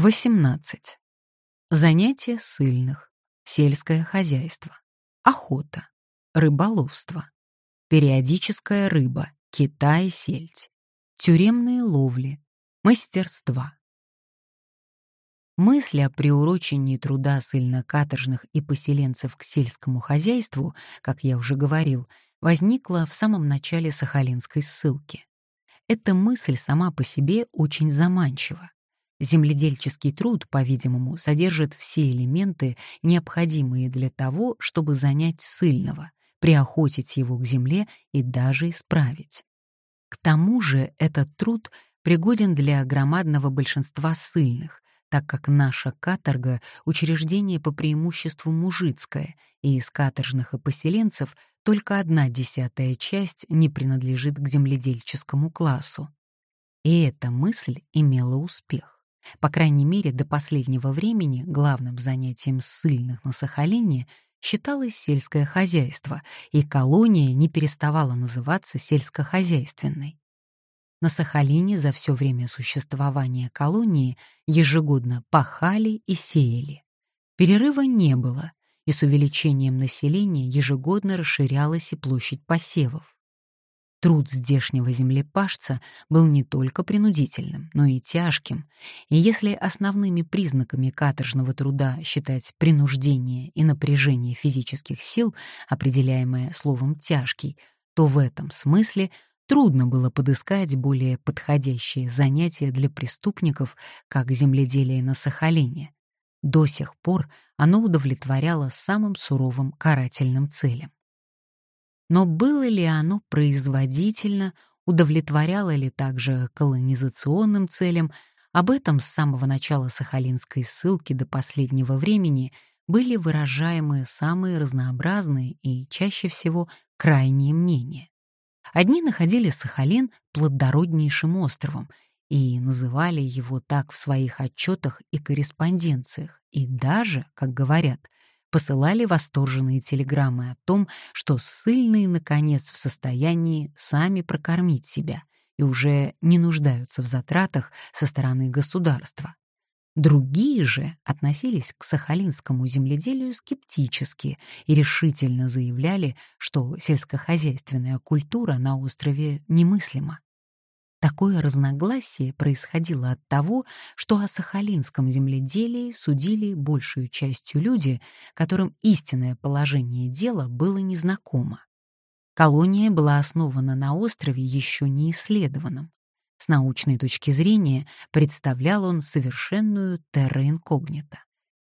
18. Занятия ссыльных. Сельское хозяйство. Охота. Рыболовство. Периодическая рыба. Кита и сельдь. Тюремные ловли. Мастерства. Мысль о приурочении труда ссыльно-каторжных и поселенцев к сельскому хозяйству, как я уже говорил, возникла в самом начале Сахалинской ссылки. Эта мысль сама по себе очень заманчива. Земледельческий труд, по-видимому, содержит все элементы, необходимые для того, чтобы занять сыльного, приохотить его к земле и даже исправить. К тому же этот труд пригоден для громадного большинства сыльных, так как наша каторга — учреждение по преимуществу мужицкое, и из каторжных и поселенцев только одна десятая часть не принадлежит к земледельческому классу. И эта мысль имела успех. По крайней мере, до последнего времени главным занятием ссыльных на Сахалине считалось сельское хозяйство, и колония не переставала называться сельскохозяйственной. На Сахалине за все время существования колонии ежегодно пахали и сеяли. Перерыва не было, и с увеличением населения ежегодно расширялась и площадь посевов. Труд здешнего землепашца был не только принудительным, но и тяжким, и если основными признаками каторжного труда считать принуждение и напряжение физических сил, определяемое словом «тяжкий», то в этом смысле трудно было подыскать более подходящее занятие для преступников, как земледелие на Сахалине. До сих пор оно удовлетворяло самым суровым карательным целям. Но было ли оно производительно, удовлетворяло ли также колонизационным целям, об этом с самого начала сахалинской ссылки до последнего времени были выражаемы самые разнообразные и чаще всего крайние мнения. Одни находили Сахалин плодороднейшим островом и называли его так в своих отчетах и корреспонденциях, и даже, как говорят, посылали восторженные телеграммы о том, что ссыльные, наконец, в состоянии сами прокормить себя и уже не нуждаются в затратах со стороны государства. Другие же относились к сахалинскому земледелию скептически и решительно заявляли, что сельскохозяйственная культура на острове немыслима. Такое разногласие происходило от того, что о сахалинском земледелии судили большую частью люди, которым истинное положение дела было незнакомо. Колония была основана на острове еще не исследованном. С научной точки зрения представлял он совершенную терра инкогнито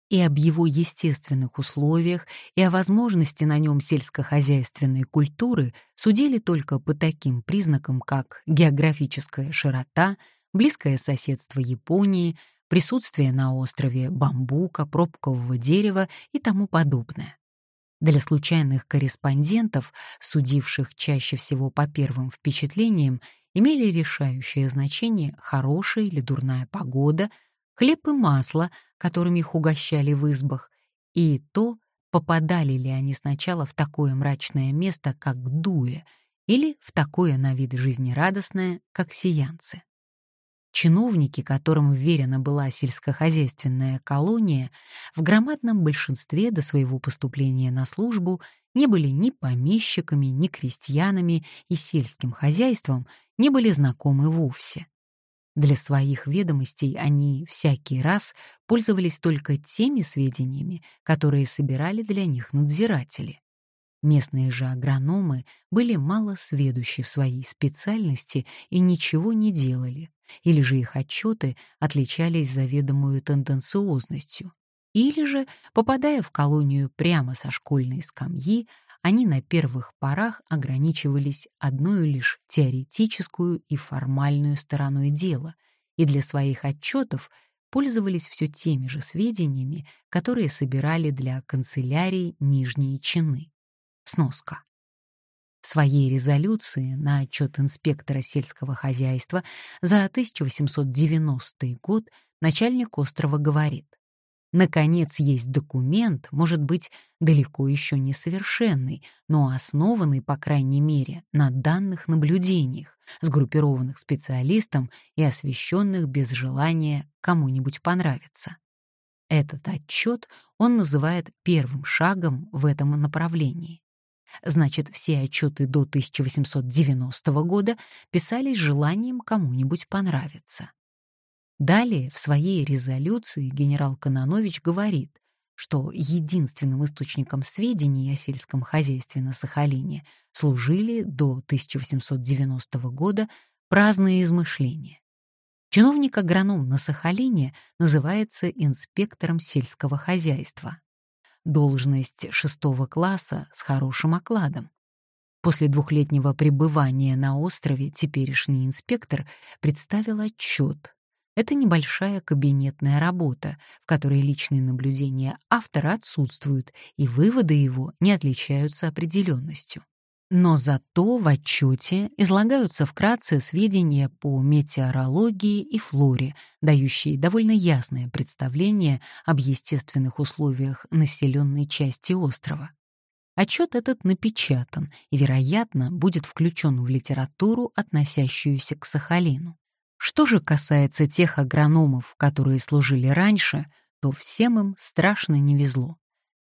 и об его естественных условиях, и о возможности на нем сельскохозяйственной культуры судили только по таким признакам, как географическая широта, близкое соседство Японии, присутствие на острове бамбука, пробкового дерева и тому подобное. Для случайных корреспондентов, судивших чаще всего по первым впечатлениям, имели решающее значение хорошая или дурная погода, хлеб и масло, которыми их угощали в избах, и то, попадали ли они сначала в такое мрачное место, как Дуэ, или в такое на вид жизнерадостное, как Сиянцы. Чиновники, которым вверена была сельскохозяйственная колония, в громадном большинстве до своего поступления на службу не были ни помещиками, ни крестьянами и сельским хозяйством не были знакомы вовсе. Для своих ведомостей они всякий раз пользовались только теми сведениями, которые собирали для них надзиратели. Местные же агрономы были мало сведущи в своей специальности и ничего не делали, или же их отчеты отличались заведомую тенденциозностью, или же, попадая в колонию прямо со школьной скамьи, они на первых порах ограничивались одной лишь теоретическую и формальную стороной дела и для своих отчетов пользовались все теми же сведениями, которые собирали для канцелярии нижние чины. Сноска. В своей резолюции на отчет инспектора сельского хозяйства за 1890 год начальник острова говорит Наконец, есть документ, может быть, далеко еще несовершенный, но основанный, по крайней мере, на данных наблюдениях, сгруппированных специалистом и освещенных без желания кому-нибудь понравиться. Этот отчет он называет первым шагом в этом направлении. Значит, все отчеты до 1890 года писались желанием кому-нибудь понравиться. Далее в своей резолюции генерал Кононович говорит, что единственным источником сведений о сельском хозяйстве на Сахалине служили до 1890 года праздные измышления. Чиновник-агроном на Сахалине называется инспектором сельского хозяйства. Должность шестого класса с хорошим окладом. После двухлетнего пребывания на острове теперешний инспектор представил отчет, это небольшая кабинетная работа, в которой личные наблюдения автора отсутствуют, и выводы его не отличаются определенностью. Но зато в отчете излагаются вкратце сведения по метеорологии и флоре, дающие довольно ясное представление об естественных условиях населенной части острова. Отчет этот напечатан и, вероятно, будет включен в литературу, относящуюся к Сахалину. Что же касается тех агрономов, которые служили раньше, то всем им страшно не везло.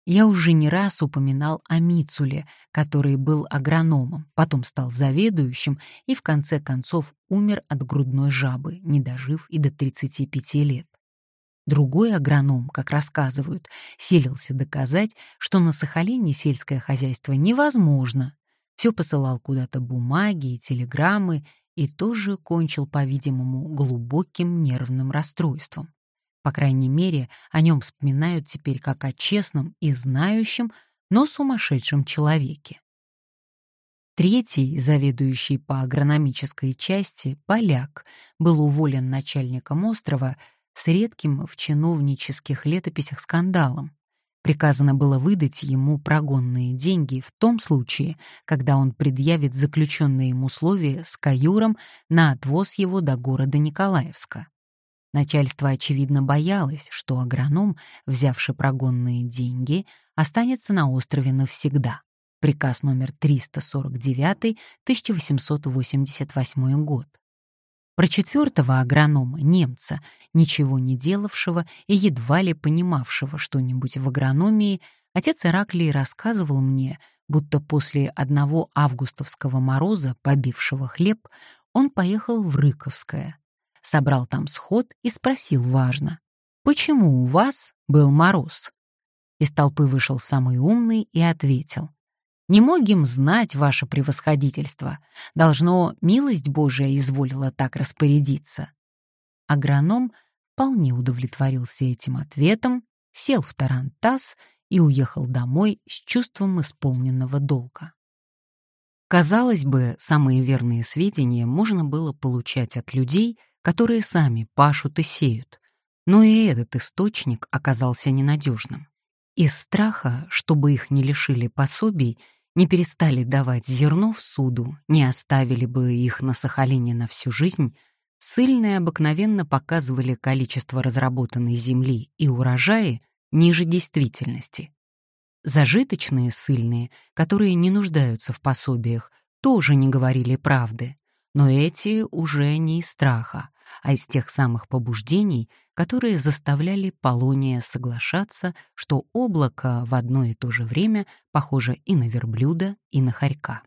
Я уже не раз упоминал о Мицуле, который был агрономом, потом стал заведующим и в конце концов умер от грудной жабы, не дожив и до 35 лет. Другой агроном, как рассказывают, силился доказать, что на Сахалине сельское хозяйство невозможно. Все посылал куда-то бумаги и телеграммы, и тоже кончил, по-видимому, глубоким нервным расстройством. По крайней мере, о нем вспоминают теперь как о честном и знающем, но сумасшедшем человеке. Третий, заведующий по агрономической части, поляк, был уволен начальником острова с редким в чиновнических летописях скандалом. Приказано было выдать ему прогонные деньги в том случае, когда он предъявит заключенные им условия с каюром на отвоз его до города Николаевска. Начальство, очевидно, боялось, что агроном, взявший прогонные деньги, останется на острове навсегда. Приказ номер 349, 1888 год. Про четвертого агронома, немца, ничего не делавшего и едва ли понимавшего что-нибудь в агрономии, отец Ираклий рассказывал мне, будто после одного августовского мороза, побившего хлеб, он поехал в Рыковское, собрал там сход и спросил важно, «Почему у вас был мороз?» Из толпы вышел самый умный и ответил, не могим знать ваше превосходительство. Должно, милость Божия изволила так распорядиться». Агроном вполне удовлетворился этим ответом, сел в тарантас и уехал домой с чувством исполненного долга. Казалось бы, самые верные сведения можно было получать от людей, которые сами пашут и сеют, но и этот источник оказался ненадежным. Из страха, чтобы их не лишили пособий, не перестали давать зерно в суду, не оставили бы их на Сахалине на всю жизнь, ссыльные обыкновенно показывали количество разработанной земли и урожаи ниже действительности. Зажиточные ссыльные, которые не нуждаются в пособиях, тоже не говорили правды, но эти уже не из страха, а из тех самых побуждений, которые заставляли Полония соглашаться, что облако в одно и то же время похоже и на верблюда, и на хорька.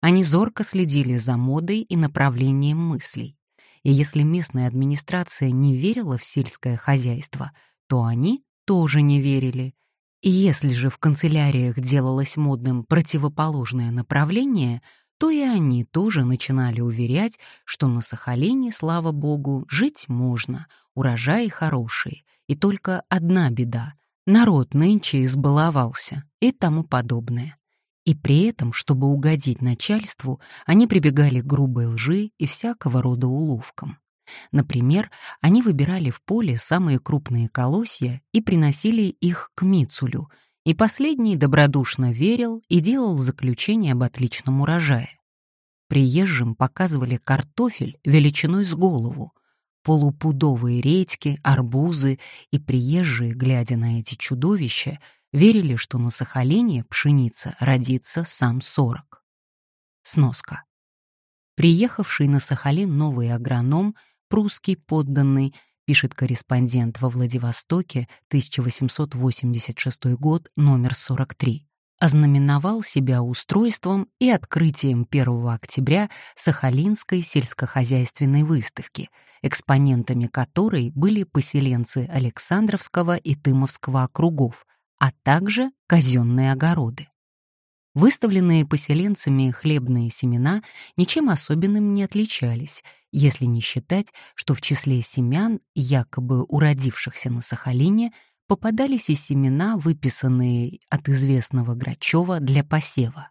Они зорко следили за модой и направлением мыслей. И если местная администрация не верила в сельское хозяйство, то они тоже не верили. И если же в канцеляриях делалось модным противоположное направление — то и они тоже начинали уверять, что на Сахалине, слава богу, жить можно, урожаи хорошие, и только одна беда — народ нынче избаловался и тому подобное. И при этом, чтобы угодить начальству, они прибегали к грубой лжи и всякого рода уловкам. Например, они выбирали в поле самые крупные колосья и приносили их к Мицулю — и последний добродушно верил и делал заключение об отличном урожае. Приезжим показывали картофель величиной с голову. полупудовые редьки, арбузы, и приезжие, глядя на эти чудовища, верили, что на Сахалине пшеница родится сам сорок. Сноска. Приехавший на Сахалин новый агроном, прусский подданный, пишет корреспондент во Владивостоке, 1886 год, номер 43, ознаменовал себя устройством и открытием 1 октября Сахалинской сельскохозяйственной выставки, экспонентами которой были поселенцы Александровского и Тымовского округов, а также казенные огороды. Выставленные поселенцами хлебные семена ничем особенным не отличались, если не считать, что в числе семян, якобы уродившихся на Сахалине, попадались и семена, выписанные от известного Грачева для посева.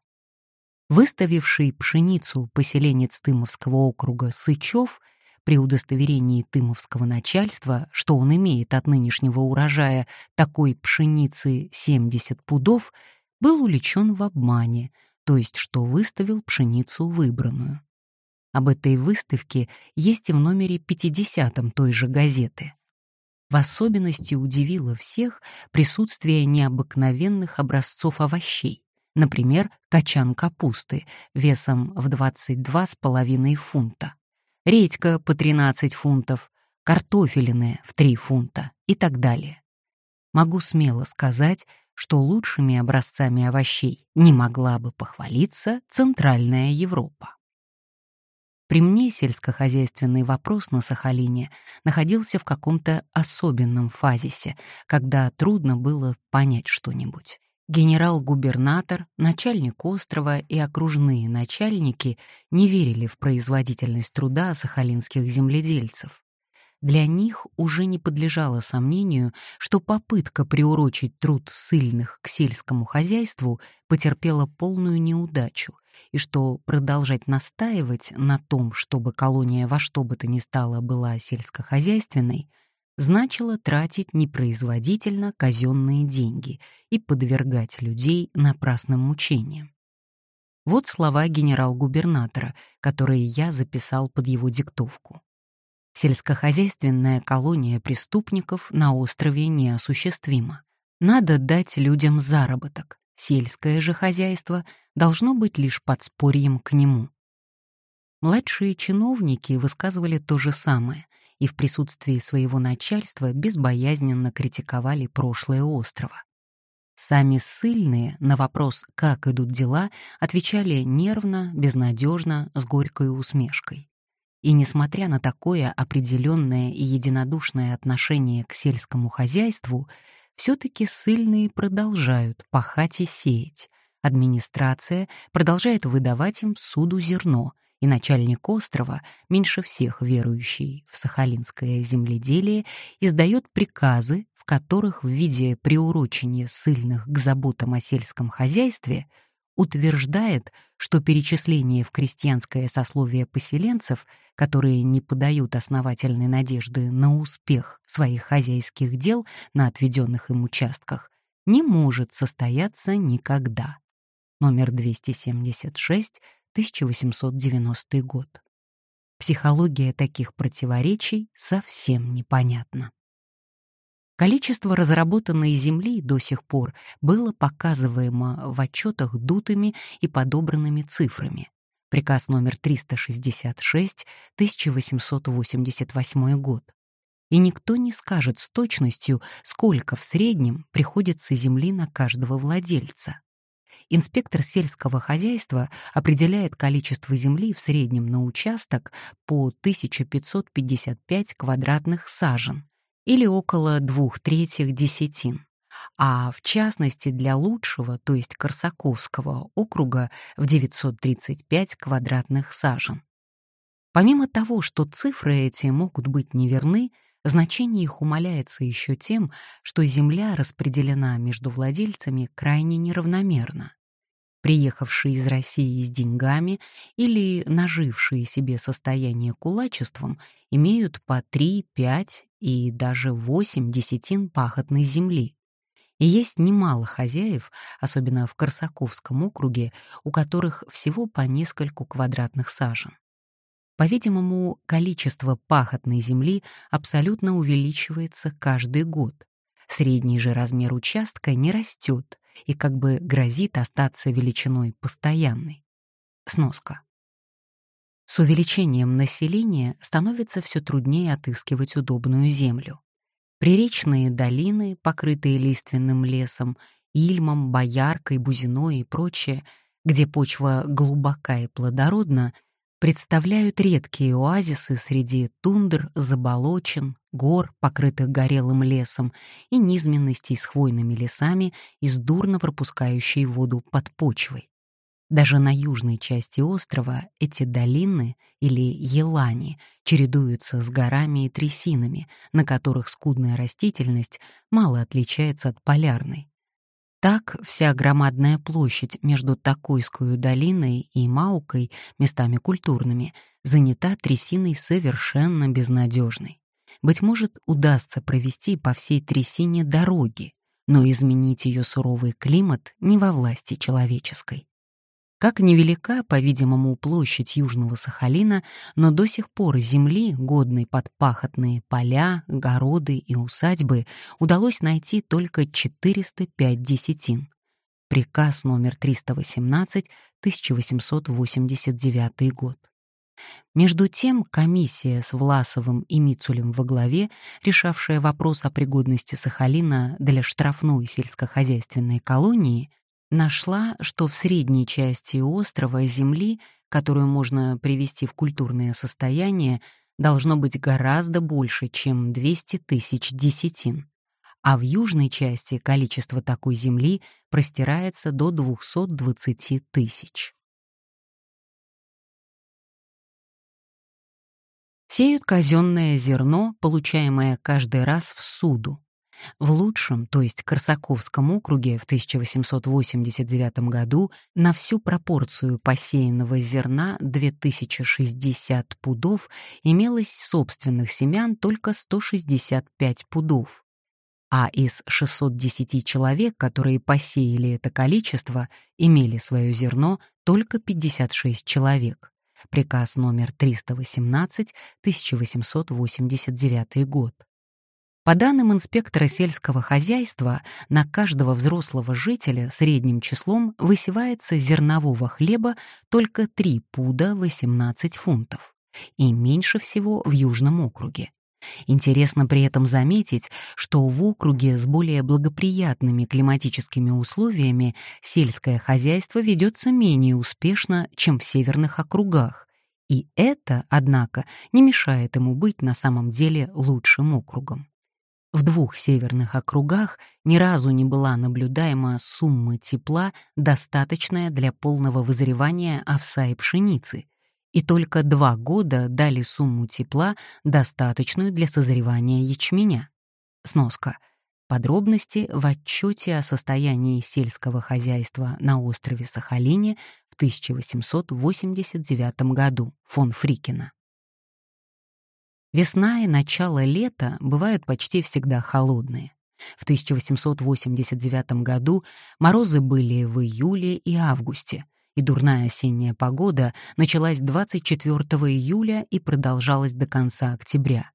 Выставивший пшеницу поселенец Тымовского округа Сычев при удостоверении тымовского начальства, что он имеет от нынешнего урожая такой пшеницы 70 пудов, был уличен в обмане, то есть что выставил пшеницу выбранную. Об этой выставке есть и в номере 50 той же газеты. В особенности удивило всех присутствие необыкновенных образцов овощей, например, качан капусты весом в 22,5 фунта, редька по 13 фунтов, картофелины в 3 фунта и так далее. Могу смело сказать, что лучшими образцами овощей не могла бы похвалиться Центральная Европа. При мне сельскохозяйственный вопрос на Сахалине находился в каком-то особенном фазисе, когда трудно было понять что-нибудь. Генерал-губернатор, начальник острова и окружные начальники не верили в производительность труда сахалинских земледельцев. Для них уже не подлежало сомнению, что попытка приурочить труд ссыльных к сельскому хозяйству потерпела полную неудачу, и что продолжать настаивать на том, чтобы колония во что бы то ни стало была сельскохозяйственной, значило тратить непроизводительно казенные деньги и подвергать людей напрасным мучениям. Вот слова генерал-губернатора, которые я записал под его диктовку. Сельскохозяйственная колония преступников на острове неосуществима. Надо дать людям заработок. Сельское же хозяйство должно быть лишь подспорьем к нему. Младшие чиновники высказывали то же самое и в присутствии своего начальства безбоязненно критиковали прошлое острова. Сами ссыльные на вопрос «как идут дела» отвечали нервно, безнадежно, с горькой усмешкой. И несмотря на такое определенное и единодушное отношение к сельскому хозяйству, все-таки ссыльные продолжают пахать и сеять. Администрация продолжает выдавать им суду зерно, и начальник острова, меньше всех верующий в сахалинское земледелие, издает приказы, в которых в виде приурочения ссыльных к заботам о сельском хозяйстве – утверждает, что перечисление в крестьянское сословие поселенцев, которые не подают основательной надежды на успех своих хозяйских дел на отведенных им участках, не может состояться никогда. Номер 276, 1890 год. Психология таких противоречий совсем непонятна. Количество разработанной земли до сих пор было показываемо в отчетах дутыми и подобранными цифрами. Приказ номер 366, 1888 год. И никто не скажет с точностью, сколько в среднем приходится земли на каждого владельца. Инспектор сельского хозяйства определяет количество земли в среднем на участок по 1555 квадратных сажен, или около двух третьих десятин, а в частности для лучшего, то есть Корсаковского округа в 935 квадратных сажен. Помимо того, что цифры эти могут быть неверны, значение их умаляется еще тем, что земля распределена между владельцами крайне неравномерно приехавшие из России с деньгами или нажившие себе состояние кулачеством, имеют по 3, 5 и даже 8 десятин пахотной земли. И есть немало хозяев, особенно в Корсаковском округе, у которых всего по нескольку квадратных сажен. По-видимому, количество пахотной земли абсолютно увеличивается каждый год. Средний же размер участка не растет и как бы грозит остаться величиной постоянной. Сноска. С увеличением населения становится все труднее отыскивать удобную землю. Приречные долины, покрытые лиственным лесом, ильмом, бояркой, бузиной и прочее, где почва глубока и плодородна, представляют редкие оазисы среди тундр, заболочин, гор, покрытых горелым лесом, и низменностей с хвойными лесами и с дурно пропускающей воду под почвой. Даже на южной части острова эти долины или елани чередуются с горами и трясинами, на которых скудная растительность мало отличается от полярной. Так вся громадная площадь между Такойской долиной и Маукой, местами культурными, занята трясиной совершенно безнадежной. Быть может, удастся провести по всей трясине дороги, но изменить ее суровый климат не во власти человеческой. Как невелика, по-видимому, площадь Южного Сахалина, но до сих пор земли, годной под пахотные поля, городы и усадьбы, удалось найти только 405 десятин. Приказ номер 318, 1889 год. Между тем комиссия с Власовым и Мицулем во главе, решавшая вопрос о пригодности Сахалина для штрафной сельскохозяйственной колонии, нашла, что в средней части острова земли, которую можно привести в культурное состояние, должно быть гораздо больше, чем 200 тысяч десятин. А в южной части количество такой земли простирается до 220 тысяч. Сеют казенное зерно, получаемое каждый раз в суду. В лучшем, то есть Корсаковском округе в 1889 году на всю пропорцию посеянного зерна 2060 пудов имелось собственных семян только 165 пудов. А из 610 человек, которые посеяли это количество, имели свое зерно только 56 человек. Приказ номер 318, 1889 год. По данным инспектора сельского хозяйства, на каждого взрослого жителя средним числом высевается зернового хлеба только 3 пуда 18 фунтов, и меньше всего в Южном округе. Интересно при этом заметить, что в округе с более благоприятными климатическими условиями сельское хозяйство ведется менее успешно, чем в северных округах, и это, однако, не мешает ему быть на самом деле лучшим округом. В двух северных округах ни разу не была наблюдаема сумма тепла, достаточная для полного вызревания овса и пшеницы, и только два года дали сумму тепла, достаточную для созревания ячменя. Сноска. Подробности в отчете о состоянии сельского хозяйства на острове Сахалине в 1889 году фон Фрикена. Весна и начало лета бывают почти всегда холодные. В 1889 году морозы были в июле и августе, и дурная осенняя погода началась 24 июля и продолжалась до конца октября.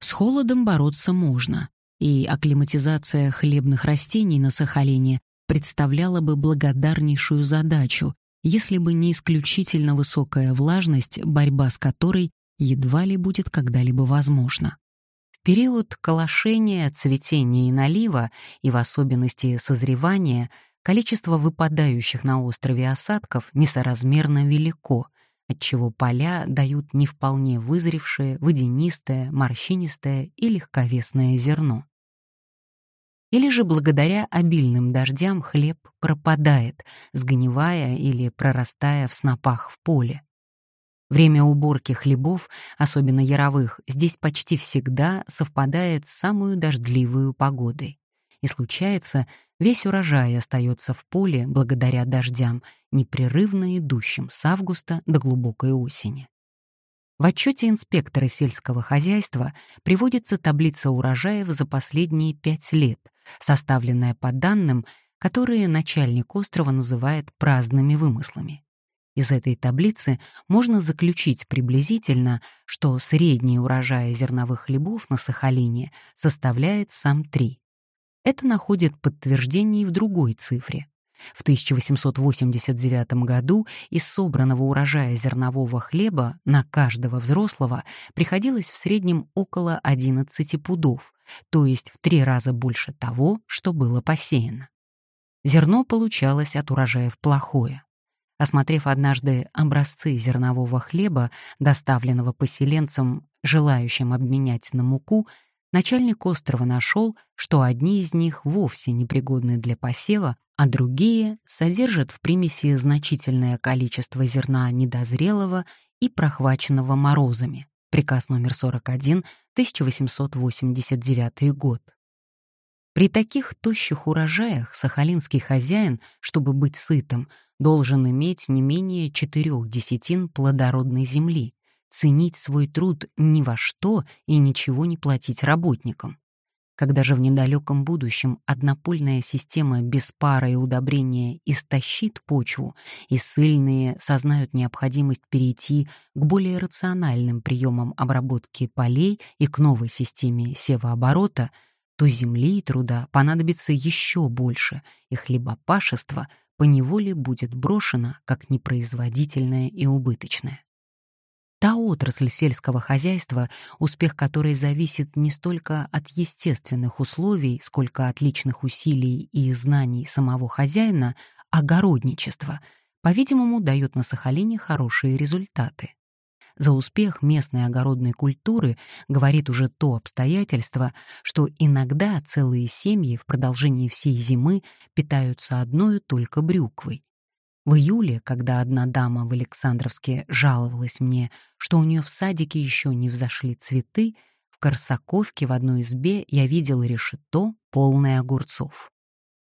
С холодом бороться можно, и акклиматизация хлебных растений на Сахалине представляла бы благодарнейшую задачу, если бы не исключительно высокая влажность, борьба с которой едва ли будет когда-либо возможно. В период колошения, цветения и налива, и в особенности созревания, количество выпадающих на острове осадков несоразмерно велико, отчего поля дают не вполне вызревшее, водянистое, морщинистое и легковесное зерно. Или же благодаря обильным дождям хлеб пропадает, сгнивая или прорастая в снопах в поле. Время уборки хлебов, особенно яровых, здесь почти всегда совпадает с самую дождливую погодой. И случается, весь урожай остается в поле благодаря дождям, непрерывно идущим с августа до глубокой осени. В отчете инспектора сельского хозяйства приводится таблица урожаев за последние пять лет, составленная по данным, которые начальник острова называет праздными вымыслами. Из этой таблицы можно заключить приблизительно, что средний урожай зерновых хлебов на Сахалине составляет сам 3. Это находит подтверждение и в другой цифре. В 1889 году из собранного урожая зернового хлеба на каждого взрослого приходилось в среднем около 11 пудов, то есть в три раза больше того, что было посеяно. Зерно получалось от урожаев плохое. Осмотрев однажды образцы зернового хлеба, доставленного поселенцам, желающим обменять на муку, начальник острова нашел, что одни из них вовсе непригодны для посева, а другие содержат в примеси значительное количество зерна недозрелого и прохваченного морозами. Приказ номер 41, 1889 год. При таких тощих урожаях сахалинский хозяин, чтобы быть сытым, должен иметь не менее четырех десятин плодородной земли, ценить свой труд ни во что и ничего не платить работникам. Когда же в недалеком будущем однопольная система без пары и удобрения истощит почву, и сыльные сознают необходимость перейти к более рациональным приемам обработки полей и к новой системе севооборота, то земли и труда понадобится еще больше, и хлебопашество поневоле будет брошено как непроизводительное и убыточное. Та отрасль сельского хозяйства, успех которой зависит не столько от естественных условий, сколько от личных усилий и знаний самого хозяина, огородничество, по-видимому, дает на Сахалине хорошие результаты. За успех местной огородной культуры говорит уже то обстоятельство, что иногда целые семьи в продолжении всей зимы питаются одной только брюквой, в июле, когда одна дама в Александровске жаловалась мне, что у нее в садике еще не взошли цветы, в Корсаковке в одной избе я видел решето, полное огурцов.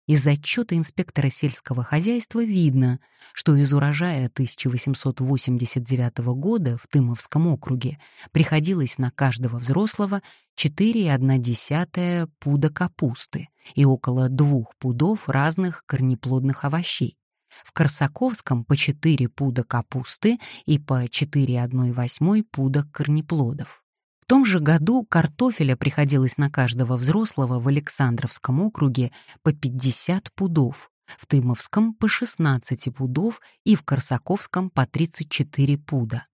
Из отчета инспектора сельского хозяйства видно, что из урожая 1889 года в Тымовском округе приходилось на каждого взрослого 4,1 пуда капусты и около 2 пудов разных корнеплодных овощей в Корсаковском по 4 пуда капусты и по 4,1 пуда корнеплодов. Том же году картофеля приходилось на каждого взрослого в Александровском округе по 50 пудов, в Тымовском по 16 пудов и в Корсаковском по 34 пуда.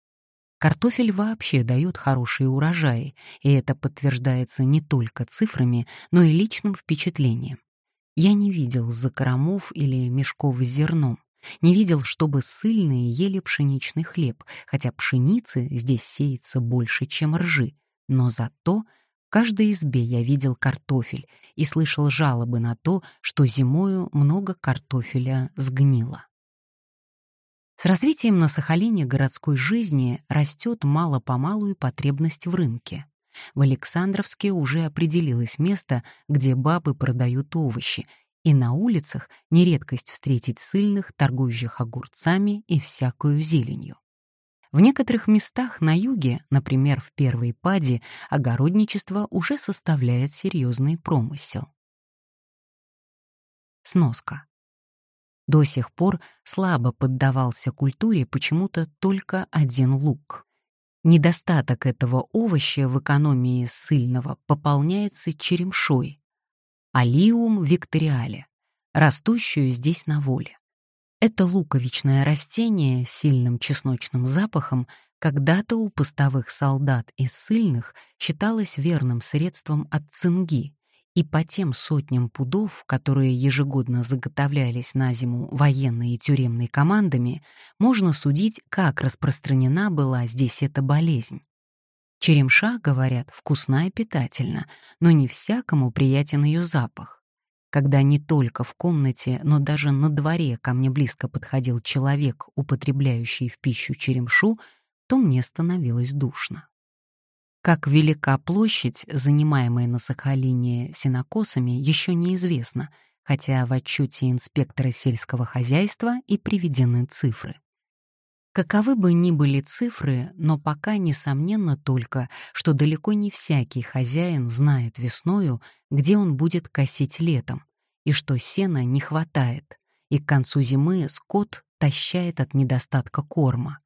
Картофель вообще дает хорошие урожаи, и это подтверждается не только цифрами, но и личным впечатлением. Я не видел закромов или мешков с зерном. Не видел, чтобы сыльные ели пшеничный хлеб, хотя пшеницы здесь сеется больше, чем ржи. Но зато в каждой избе я видел картофель и слышал жалобы на то, что зимою много картофеля сгнило. С развитием на Сахалине городской жизни растет мало-помалу и потребность в рынке. В Александровске уже определилось место, где бабы продают овощи, и на улицах нередкость встретить сыльных, торгующих огурцами и всякую зеленью. В некоторых местах на юге, например, в Первой Паде, огородничество уже составляет серьезный промысел. Сноска. До сих пор слабо поддавался культуре почему-то только один лук. Недостаток этого овоща в экономии сыльного пополняется черемшой, алиум викториале, растущую здесь на воле. Это луковичное растение с сильным чесночным запахом когда-то у постовых солдат и ссыльных считалось верным средством от цинги, и по тем сотням пудов, которые ежегодно заготовлялись на зиму военной и тюремной командами, можно судить, как распространена была здесь эта болезнь. Черемша, говорят, вкусна и питательна, но не всякому приятен ее запах. Когда не только в комнате, но даже на дворе ко мне близко подходил человек, употребляющий в пищу черемшу, то мне становилось душно. Как велика площадь, занимаемая на Сахалине сенокосами, еще неизвестно, хотя в отчете инспектора сельского хозяйства и приведены цифры. Каковы бы ни были цифры, но пока несомненно только, что далеко не всякий хозяин знает весною, где он будет косить летом, и что сена не хватает, и к концу зимы скот истощает от недостатка корма.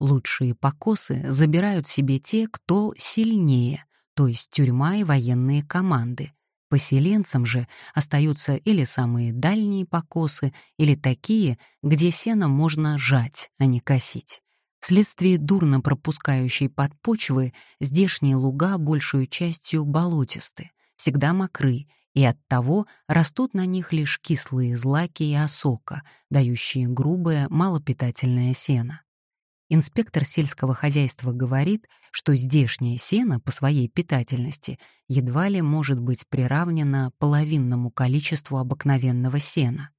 Лучшие покосы забирают себе те, кто сильнее, то есть тюрьма и военные команды. Поселенцам же остаются или самые дальние покосы, или такие, где сено можно жать, а не косить. Вследствие дурно пропускающей подпочвы здешние луга большую частью болотисты, всегда мокры, и оттого растут на них лишь кислые злаки и осока, дающие грубое, малопитательное сено. Инспектор сельского хозяйства говорит, что здешнее сено по своей питательности едва ли может быть приравнено половинному количеству обыкновенного сена.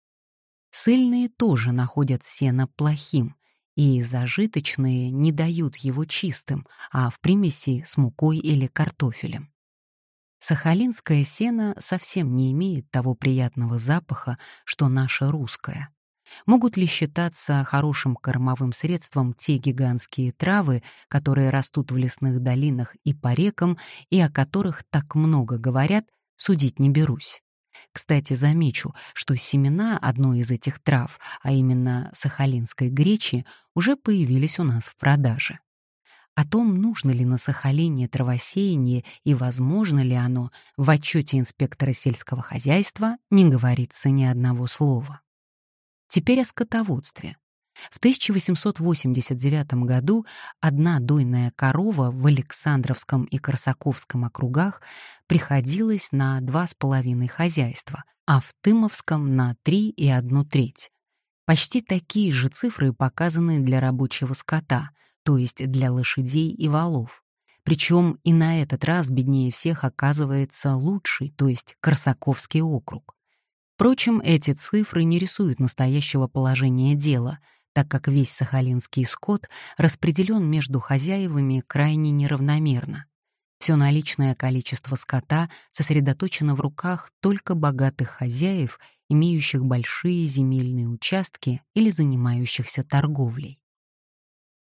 Сыльные тоже находят сено плохим, и зажиточные не дают его чистым, а в примеси с мукой или картофелем. Сахалинское сено совсем не имеет того приятного запаха, что наше русское. Могут ли считаться хорошим кормовым средством те гигантские травы, которые растут в лесных долинах и по рекам, и о которых так много говорят, судить не берусь. Кстати, замечу, что семена одной из этих трав, а именно сахалинской гречи, уже появились у нас в продаже. О том, нужно ли на Сахалине травосеяние и возможно ли оно, в отчете инспектора сельского хозяйства не говорится ни одного слова. Теперь о скотоводстве. В 1889 году одна дойная корова в Александровском и Корсаковском округах приходилась на два с половиной хозяйства, а в Тымовском — на три и одну треть. Почти такие же цифры показаны для рабочего скота, то есть для лошадей и валов. Причем и на этот раз беднее всех оказывается лучший, то есть Корсаковский округ. Впрочем, эти цифры не рисуют настоящего положения дела, так как весь сахалинский скот распределен между хозяевами крайне неравномерно. Все наличное количество скота сосредоточено в руках только богатых хозяев, имеющих большие земельные участки или занимающихся торговлей.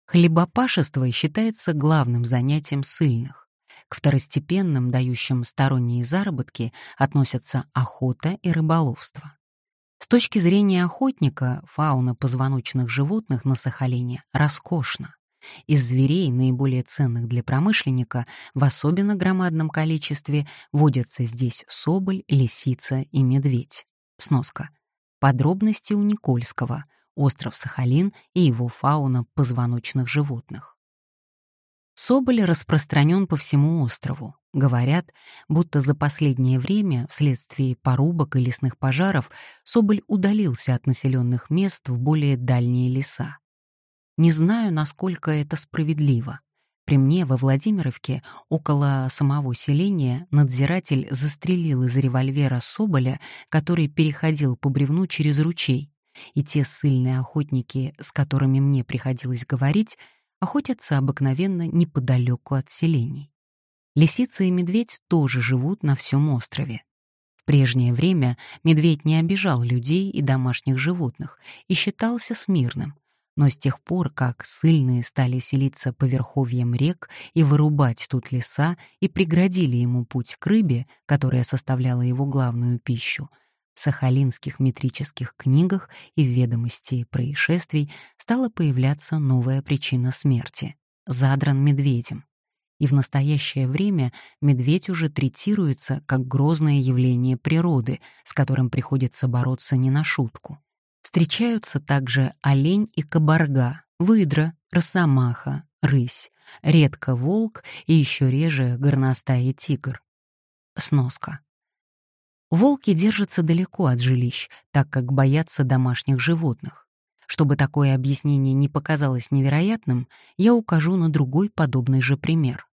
Хлебопашество считается главным занятием сыльных. К второстепенным, дающим сторонние заработки, относятся охота и рыболовство. С точки зрения охотника, фауна позвоночных животных на Сахалине роскошна. Из зверей, наиболее ценных для промышленника, в особенно громадном количестве водятся здесь соболь, лисица и медведь. Сноска. Подробности у Никольского, остров Сахалин и его фауна позвоночных животных. Соболь распространен по всему острову. Говорят, будто за последнее время, вследствие порубок и лесных пожаров, Соболь удалился от населенных мест в более дальние леса. Не знаю, насколько это справедливо. При мне во Владимировке, около самого селения, надзиратель застрелил из револьвера Соболя, который переходил по бревну через ручей, и те ссыльные охотники, с которыми мне приходилось говорить, охотятся обыкновенно неподалеку от селений. Лисицы и медведь тоже живут на всем острове. В прежнее время медведь не обижал людей и домашних животных и считался смирным, но с тех пор, как сыльные стали селиться по верховьям рек и вырубать тут леса и преградили ему путь к рыбе, которая составляла его главную пищу, в сахалинских метрических книгах и в ведомости происшествий стала появляться новая причина смерти — задран медведем. И в настоящее время медведь уже третируется как грозное явление природы, с которым приходится бороться не на шутку. Встречаются также олень и кабарга, выдра, росомаха, рысь, редко волк и еще реже горностай и тигр. Сноска. Волки держатся далеко от жилищ, так как боятся домашних животных. Чтобы такое объяснение не показалось невероятным, я укажу на другой подобный же пример.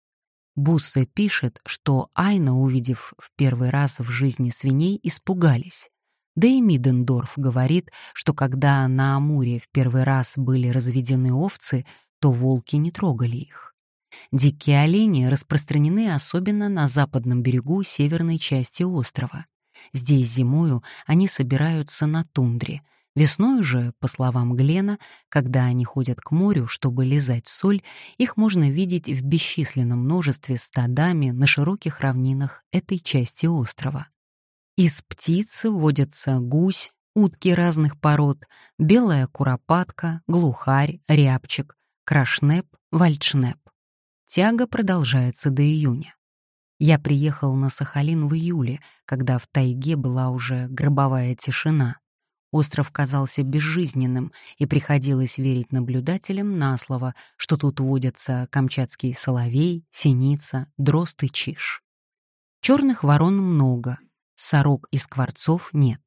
Буссе пишет, что Айна, увидев в первый раз в жизни свиней, испугались. Да и Мидендорф говорит, что когда на Амуре в первый раз были разведены овцы, то волки не трогали их. Дикие олени распространены особенно на западном берегу северной части острова. Здесь зимою они собираются на тундре. Весной же, по словам Глена, когда они ходят к морю, чтобы лизать соль, их можно видеть в бесчисленном множестве стадами на широких равнинах этой части острова. Из птиц водятся гусь, утки разных пород, белая куропатка, глухарь, рябчик, крашнеп, вальчнеп. Тяга продолжается до июня. Я приехал на Сахалин в июле, когда в тайге была уже гробовая тишина. Остров казался безжизненным, и приходилось верить наблюдателям на слово, что тут водятся камчатский соловей, синица, дрозд и чиж. Черных ворон много, сорок и скворцов нет.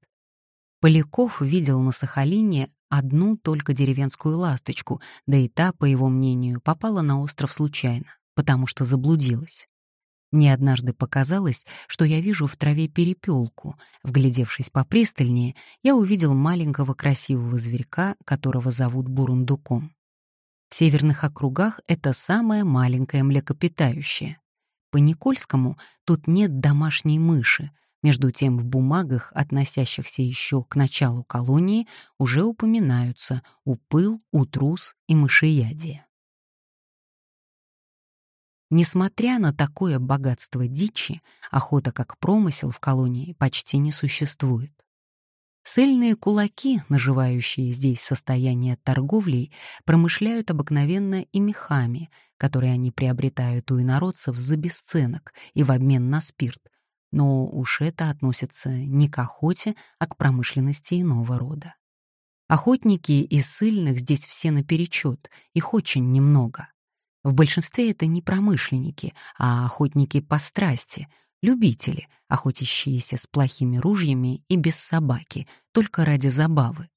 Поляков видел на Сахалине одну только деревенскую ласточку, да и та, по его мнению, попала на остров случайно, потому что заблудилась. Мне однажды показалось, что я вижу в траве перепелку. Вглядевшись попристальнее, я увидел маленького красивого зверька, которого зовут бурундуком. В северных округах это самое маленькое млекопитающее. По Никольскому тут нет домашней мыши, между тем в бумагах, относящихся еще к началу колонии, уже упоминаются упыл, утрус и мышеядие. Несмотря на такое богатство дичи, охота как промысел в колонии почти не существует. Сыльные кулаки, наживающие здесь состояние торговлей, промышляют обыкновенно и мехами, которые они приобретают у инородцев за бесценок и в обмен на спирт, но уж это относится не к охоте, а к промышленности иного рода. Охотники из сыльных здесь все наперечет, их очень немного. В большинстве это не промышленники, а охотники по страсти, любители, охотящиеся с плохими ружьями и без собаки, только ради забавы.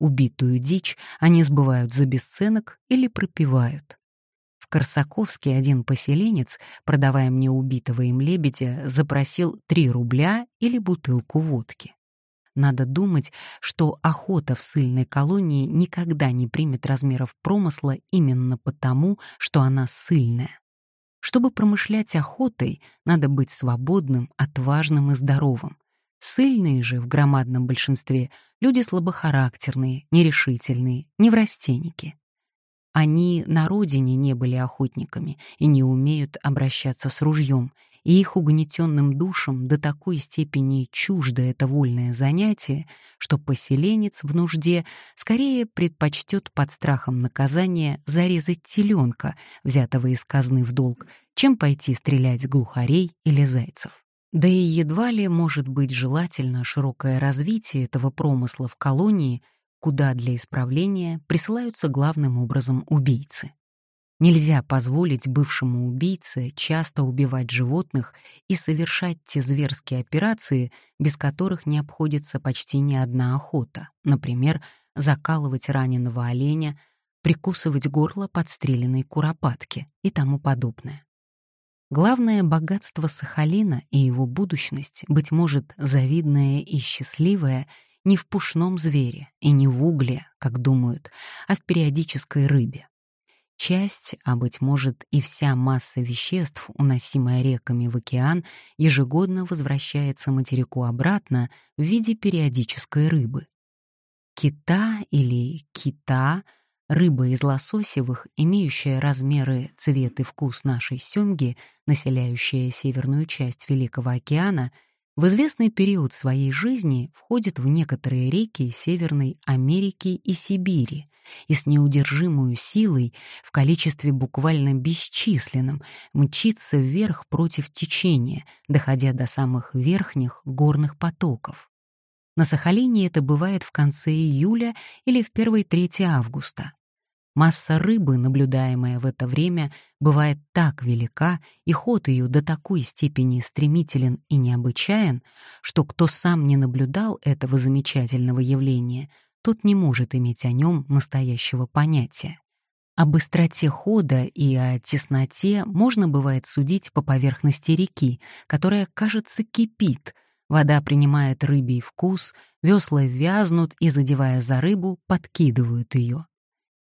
Убитую дичь они сбывают за бесценок или пропивают. В Корсаковске один поселенец, продавая мне убитого им лебедя, запросил 3 рубля или бутылку водки. Надо думать, что охота в сыльной колонии никогда не примет размеров промысла именно потому, что она сыльная. Чтобы промышлять охотой, надо быть свободным, отважным и здоровым. Сыльные же в громадном большинстве люди слабохарактерные, нерешительные, неврастенники. Они на родине не были охотниками и не умеют обращаться с ружьем, и их угнетенным душам до такой степени чуждо это вольное занятие, что поселенец в нужде скорее предпочтет под страхом наказания зарезать теленка, взятого из казны в долг, чем пойти стрелять глухарей или зайцев. Да и едва ли может быть желательно широкое развитие этого промысла в колонии, куда для исправления присылаются главным образом убийцы. Нельзя позволить бывшему убийце часто убивать животных и совершать те зверские операции, без которых не обходится почти ни одна охота, например, закалывать раненого оленя, прикусывать горло подстреленной куропатки и тому подобное. Главное богатство Сахалина и его будущность, быть может, завидное и счастливое, не в пушном звере и не в угле, как думают, а в периодической рыбе. Часть, а быть может и вся масса веществ, уносимая реками в океан, ежегодно возвращается материку обратно в виде периодической рыбы. Кита или кита — рыба из лососевых, имеющая размеры, цвет и вкус нашей семги, населяющая северную часть Великого океана, в известный период своей жизни входит в некоторые реки Северной Америки и Сибири, и с неудержимой силой, в количестве буквально бесчисленном, мчится вверх против течения, доходя до самых верхних горных потоков. На Сахалине это бывает в конце июля или в первой трети августа. Масса рыбы, наблюдаемая в это время, бывает так велика, и ход ее до такой степени стремителен и необычайен, что кто сам не наблюдал этого замечательного явления — тот не может иметь о нем настоящего понятия. О быстроте хода и о тесноте можно бывает судить по поверхности реки, которая, кажется, кипит. Вода принимает рыбий вкус, весла вязнут и, задевая за рыбу, подкидывают ее.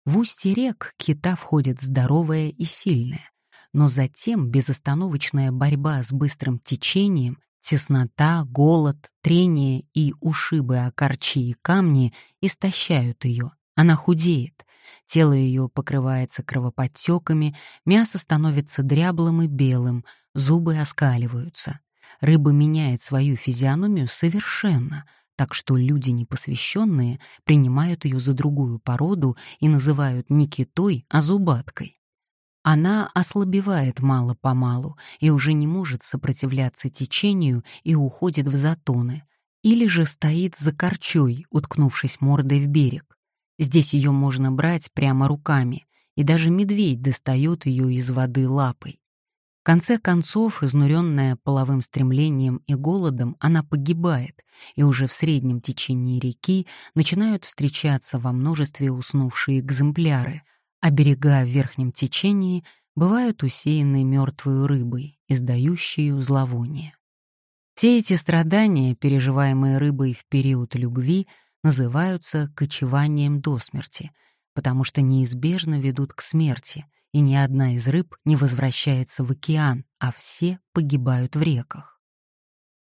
В устье рек кита входит здоровая и сильная, но затем безостановочная борьба с быстрым течением Теснота, голод, трение и ушибы о корчи и камни истощают ее. Она худеет, тело ее покрывается кровоподтеками, мясо становится дряблым и белым, зубы оскаливаются. Рыба меняет свою физиономию совершенно, так что люди непосвященные принимают ее за другую породу и называют не китой, а зубаткой. Она ослабевает мало-помалу и уже не может сопротивляться течению и уходит в затоны, или же стоит за корчой, уткнувшись мордой в берег. Здесь ее можно брать прямо руками, и даже медведь достает ее из воды лапой. Конце концов, изнуренная половым стремлением и голодом, она погибает, и уже в среднем течении реки начинают встречаться во множестве уснувшие экземпляры, а берега в верхнем течении бывают усеяны мертвой рыбой, издающей зловоние. Все эти страдания, переживаемые рыбой в период любви, называются кочеванием до смерти, потому что неизбежно ведут к смерти, и ни одна из рыб не возвращается в океан, а все погибают в реках.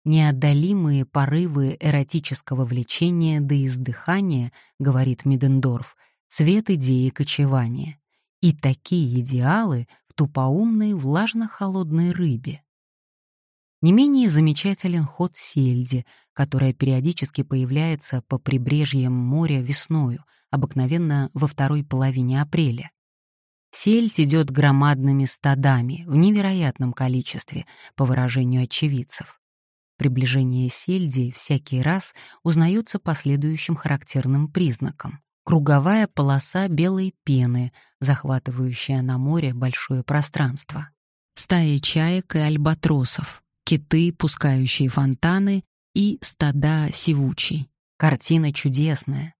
Неотдалимые порывы эротического влечения до издыхания, говорит Мидендорф, цвет идеи кочевания. И такие идеалы в тупоумной влажно-холодной рыбе. Не менее замечателен ход сельди, которая периодически появляется по прибрежьям моря весною, обыкновенно во второй половине апреля. Сельдь идет громадными стадами в невероятном количестве, по выражению очевидцев. Приближение сельди всякий раз узнается по следующим характерным признакам. Круговая полоса белой пены, захватывающая на море большое пространство. Стаи чаек и альбатросов, киты, пускающие фонтаны, и стада сивучей. Картина чудесная.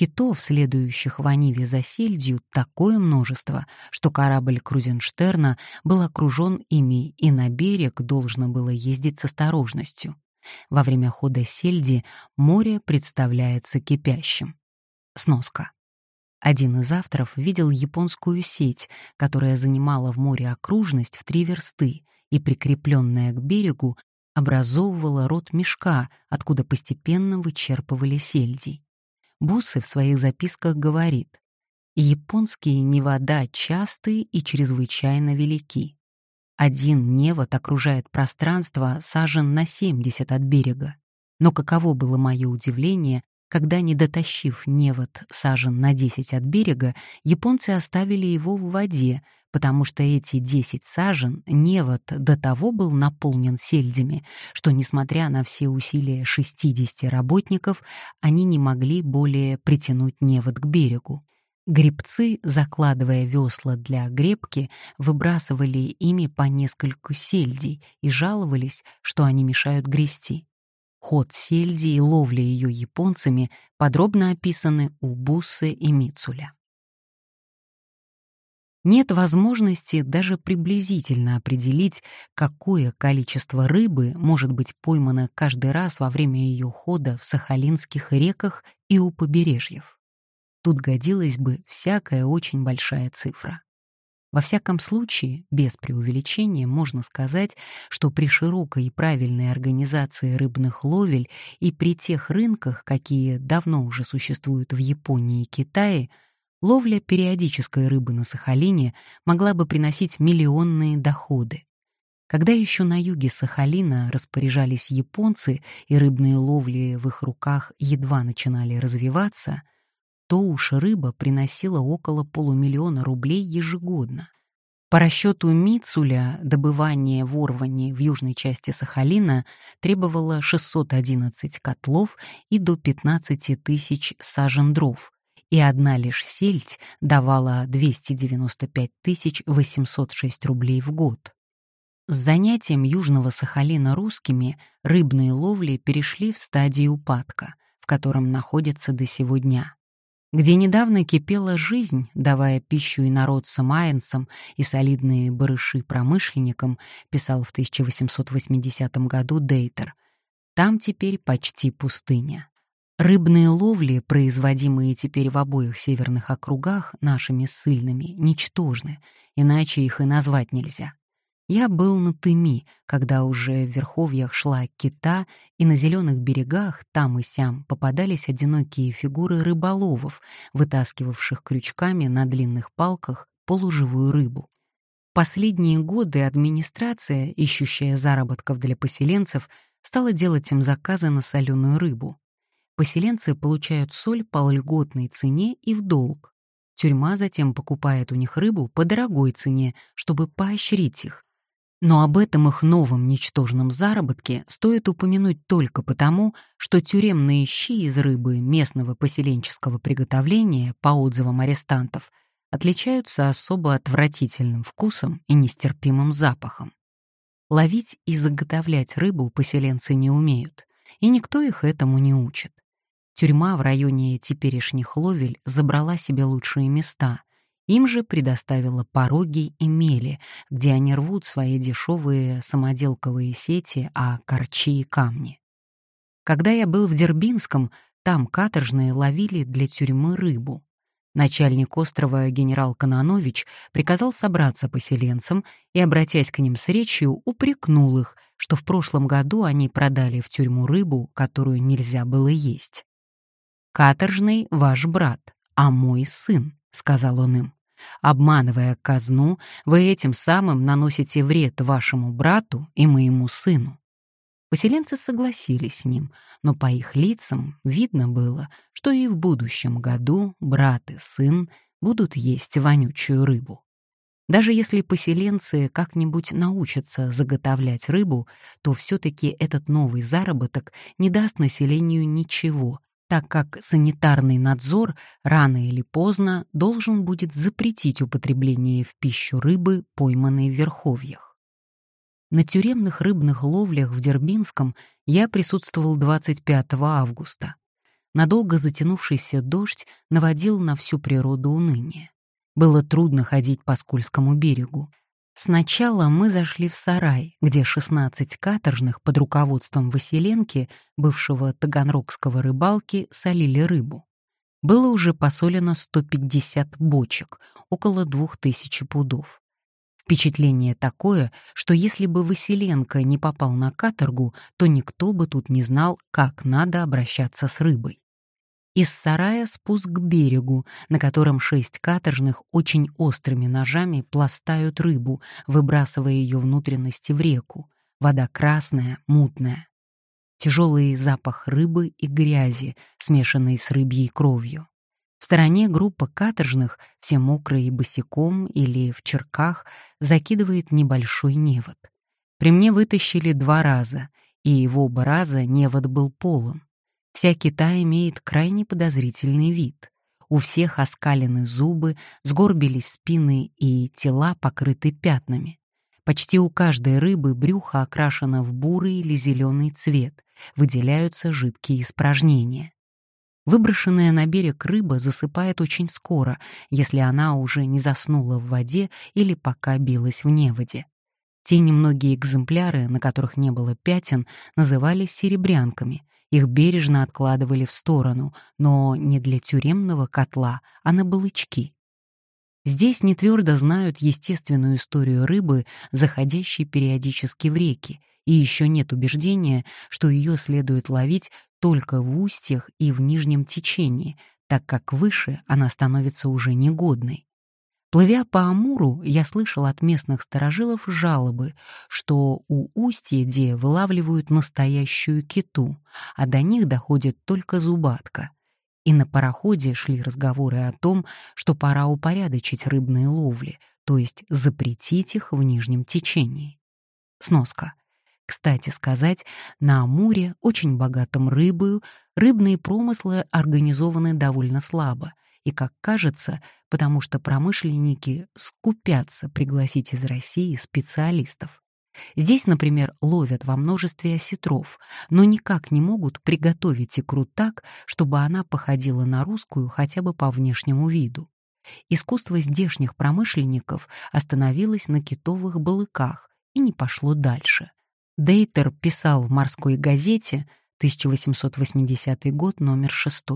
Китов, следующих в Аниве за сельдью, такое множество, что корабль Крузенштерна был окружен ими, и на берег должно было ездить с осторожностью. Во время хода сельди море представляется кипящим. Сноска. Один из авторов видел японскую сеть, которая занимала в море окружность в три версты и, прикрепленная к берегу, образовывала рот мешка, откуда постепенно вычерпывали сельдей. Бусы в своих записках говорит, «Японские невода частые и чрезвычайно велики. Один невод окружает пространство сажен на 70 от берега. Но каково было мое удивление, когда, не дотащив невод сажен на 10 от берега, японцы оставили его в воде, потому что эти 10 сажен невод до того был наполнен сельдями, что, несмотря на все усилия 60 работников, они не могли более притянуть невод к берегу. Гребцы, закладывая весла для гребки, выбрасывали ими по несколько сельдей и жаловались, что они мешают грести. Ход сельди и ловля ее японцами подробно описаны у Буссы и Мицуля. Нет возможности даже приблизительно определить, какое количество рыбы может быть поймано каждый раз во время ее хода в сахалинских реках и у побережьев. Тут годилась бы всякая очень большая цифра. Во всяком случае, без преувеличения можно сказать, что при широкой и правильной организации рыбных ловель и при тех рынках, какие давно уже существуют в Японии и Китае, ловля периодической рыбы на Сахалине могла бы приносить миллионные доходы. Когда еще на юге Сахалина распоряжались японцы и рыбные ловли в их руках едва начинали развиваться — то уж рыба приносила около полумиллиона рублей ежегодно. По расчету Мицуля, добывание ворвани в южной части Сахалина требовало 611 котлов и до 15 тысяч сажен дров, и одна лишь сельдь давала 295 806 рублей в год. С занятием Южного Сахалина русскими рыбные ловли перешли в стадию упадка, в котором находятся до сего дня где недавно кипела жизнь, давая пищу инородцам айнцам и солидные барыши промышленникам, писал в 1880 году Дейтер. Там теперь почти пустыня. Рыбные ловли, производимые теперь в обоих северных округах нашими ссыльными, ничтожны, иначе их и назвать нельзя. Я был на Тыми, когда уже в верховьях шла кита, и на зеленых берегах там и сям попадались одинокие фигуры рыболовов, вытаскивавших крючками на длинных палках полуживую рыбу. Последние годы администрация, ищущая заработков для поселенцев, стала делать им заказы на соленую рыбу. Поселенцы получают соль по льготной цене и в долг. Тюрьма затем покупает у них рыбу по дорогой цене, чтобы поощрить их. Но об этом их новом ничтожном заработке стоит упомянуть только потому, что тюремные щи из рыбы местного поселенческого приготовления, по отзывам арестантов, отличаются особо отвратительным вкусом и нестерпимым запахом. Ловить и заготовлять рыбу поселенцы не умеют, и никто их этому не учит. Тюрьма в районе теперешних ловель забрала себе лучшие места. Им же предоставила пороги и мели, где они рвут свои дешевые самоделковые сети, а корчи и камни. Когда я был в Дербинском, там каторжные ловили для тюрьмы рыбу. Начальник острова генерал Кононович приказал собраться поселенцам и, обратясь к ним с речью, упрекнул их, что в прошлом году они продали в тюрьму рыбу, которую нельзя было есть. «Каторжный ваш брат, а мой сын», — сказал он им. «Обманывая казну, вы этим самым наносите вред вашему брату и моему сыну». Поселенцы согласились с ним, но по их лицам видно было, что и в будущем году брат и сын будут есть вонючую рыбу. Даже если поселенцы как-нибудь научатся заготовлять рыбу, то все-таки этот новый заработок не даст населению ничего, так как санитарный надзор рано или поздно должен будет запретить употребление в пищу рыбы, пойманной в верховьях. На тюремных рыбных ловлях в Дербинском я присутствовал 25 августа. Надолго затянувшийся дождь наводил на всю природу уныние. Было трудно ходить по скользкому берегу. Сначала мы зашли в сарай, где 16 каторжных под руководством Василенки, бывшего таганрогского рыбалки, солили рыбу. Было уже посолено 150 бочек, около 2000 пудов. Впечатление такое, что если бы Василенко не попал на каторгу, то никто бы тут не знал, как надо обращаться с рыбой. Из сарая спуск к берегу, на котором шесть каторжных очень острыми ножами пластают рыбу, выбрасывая ее внутренности в реку. Вода красная, мутная. Тяжелый запах рыбы и грязи, смешанный с рыбьей кровью. В стороне группа каторжных, все мокрые босиком или в черках, закидывает небольшой невод. При мне вытащили два раза, и в оба раза невод был полон. Вся кита имеет крайне подозрительный вид. У всех оскалены зубы, сгорбились спины и тела покрыты пятнами. Почти у каждой рыбы брюхо окрашено в бурый или зеленый цвет, выделяются жидкие испражнения. Выброшенная на берег рыба засыпает очень скоро, если она уже не заснула в воде или пока билась в неводе. Те немногие экземпляры, на которых не было пятен, назывались серебрянками, их бережно откладывали в сторону, но не для тюремного котла, а на балычки. Здесь не твердо знают естественную историю рыбы, заходящей периодически в реки, и еще нет убеждения, что ее следует ловить только в устьях и в нижнем течении, так как выше она становится уже негодной. Плывя по Амуру, я слышал от местных сторожилов жалобы, что у устья где вылавливают настоящую киту, а до них доходит только зубатка. И на пароходе шли разговоры о том, что пора упорядочить рыбные ловли, то есть запретить их в нижнем течении. Сноска. Кстати сказать, на Амуре, очень богатом рыбою, рыбные промыслы организованы довольно слабо, и, как кажется, потому что промышленники скупятся пригласить из России специалистов. Здесь, например, ловят во множестве осетров, но никак не могут приготовить икру так, чтобы она походила на русскую хотя бы по внешнему виду. Искусство здешних промышленников остановилось на китовых балыках и не пошло дальше. Дейтер писал в «Морской газете» 1880 год, номер 6,